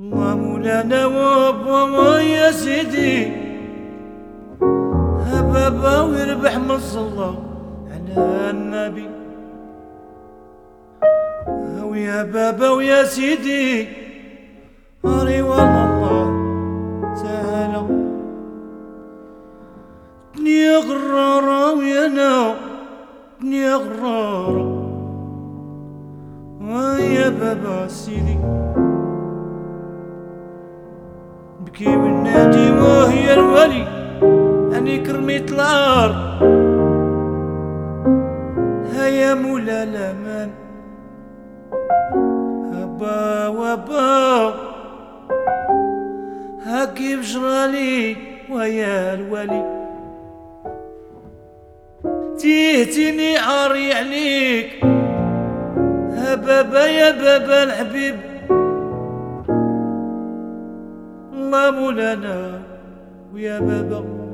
الله مولانا وابا يا سيدي. هبابا ويربح من الصلاة على النبي. ويا بابا ويا سيدي. أري والله الله تعالى. دنيا غرارة ويا نو دنيا غرارة. ويا بابا سيدي. بكي والنادي وهي الولي أني كرميت الأرض هيا مولا الأمان. هبا وبا هاكي بجرالي ويا الولي. تيهتني عاري عليك. ها بابا يا بابا الحبيب. الله مولانا ويا بابا